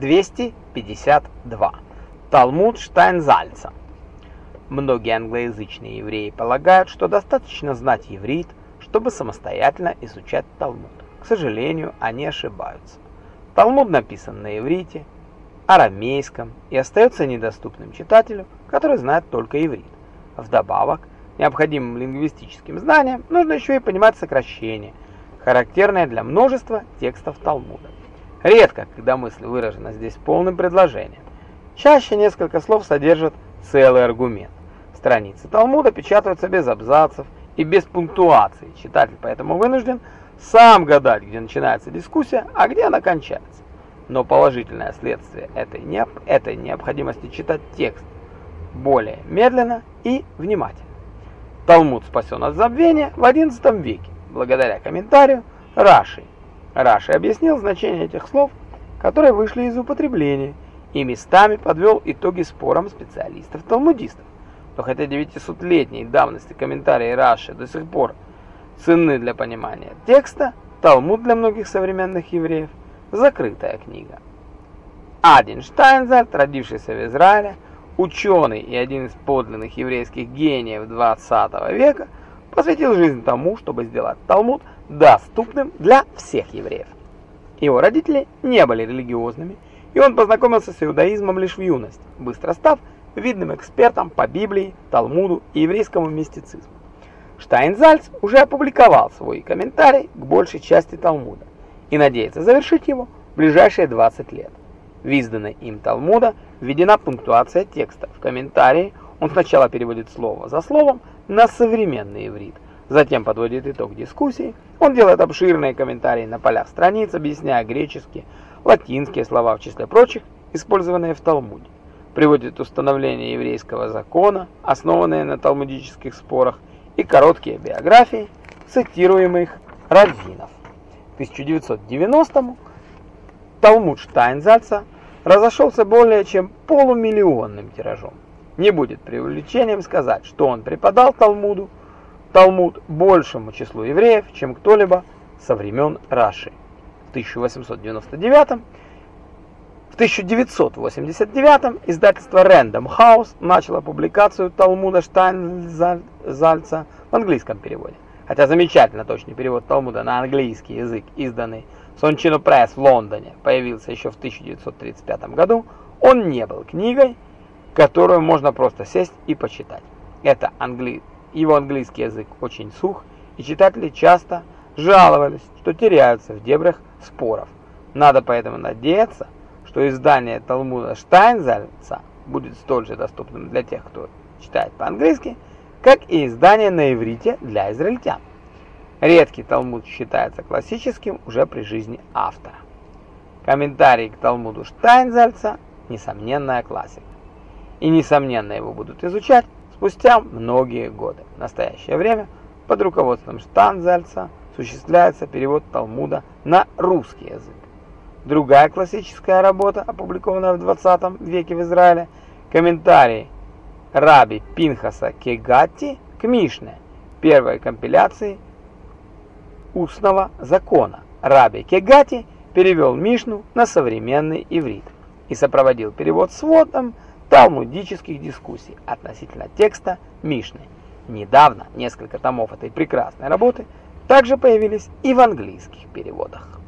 252. Талмуд Штайнзальца. Многие англоязычные евреи полагают, что достаточно знать еврит, чтобы самостоятельно изучать Талмуд. К сожалению, они ошибаются. Талмуд написан на иврите, арамейском и остается недоступным читателю, который знает только иврит. Вдобавок, необходимым лингвистическим знаниям нужно еще и понимать сокращения, характерные для множества текстов Талмуда. Редко, когда мысль выражена здесь полным предложением. Чаще несколько слов содержат целый аргумент. Страницы Талмуда печатаются без абзацев и без пунктуации. Читатель поэтому вынужден сам гадать, где начинается дискуссия, а где она кончается. Но положительное следствие этой, необ... этой необходимости читать текст более медленно и внимательно. Талмуд спасен от забвения в XI веке, благодаря комментарию Раши Раши объяснил значение этих слов, которые вышли из употребления, и местами подвел итоги спорам специалистов-талмудистов. Но хотя 900-летней давности комментарии Раши до сих пор ценны для понимания текста, Талмуд для многих современных евреев – закрытая книга. Адин Штайнзальд, родившийся в Израиле, ученый и один из подлинных еврейских гениев 20 века, посвятил жизнь тому, чтобы сделать Талмуд доступным для всех евреев. Его родители не были религиозными, и он познакомился с иудаизмом лишь в юности, быстро став видным экспертом по Библии, Талмуду и еврейскому мистицизму. Штайнзальц уже опубликовал свой комментарий к большей части Талмуда и надеется завершить его в ближайшие 20 лет. В изданной им Талмуда введена пунктуация текста. В комментарии он сначала переводит слово за словом на современный иврит, затем подводит итог дискуссии. Он делает обширные комментарии на полях страниц, объясняя греческие, латинские слова в числе прочих, использованные в Талмуде. Приводит установление еврейского закона, основанные на талмудических спорах, и короткие биографии цитируемых раввинов. К 1990-му Талмуд Штайнзальца разошелся более чем полумиллионным тиражом. Не будет преувеличением сказать, что он преподал Талмуду, Талмуд большему числу евреев, чем кто-либо со времен Раши. В 1899 в 1989 издательство Random House начало публикацию Талмуда Штайнзальца в английском переводе. Хотя замечательно точный перевод Талмуда на английский язык, изданный Сончино Пресс в Лондоне, появился еще в 1935 году, он не был книгой, которую можно просто сесть и почитать. Это англи... Его английский язык очень сух, и читатели часто жаловались, что теряются в дебрях споров. Надо поэтому надеяться, что издание Талмуда Штайнзальца будет столь же доступным для тех, кто читает по-английски, как и издание на иврите для израильтян. Редкий Талмуд считается классическим уже при жизни автора. Комментарий к Талмуду Штайнзальца – несомненная классика. И, несомненно, его будут изучать спустя многие годы. В настоящее время под руководством Штайнзальца осуществляется перевод Талмуда на русский язык. Другая классическая работа, опубликованная в 20 веке в Израиле, комментарий Раби Пинхаса Кегати к Мишне, первой компиляции устного закона. Раби Кегати перевел Мишну на современный иврит и сопроводил перевод сводом талмудических дискуссий относительно текста Мишны. Недавно несколько томов этой прекрасной работы также появились и в английских переводах.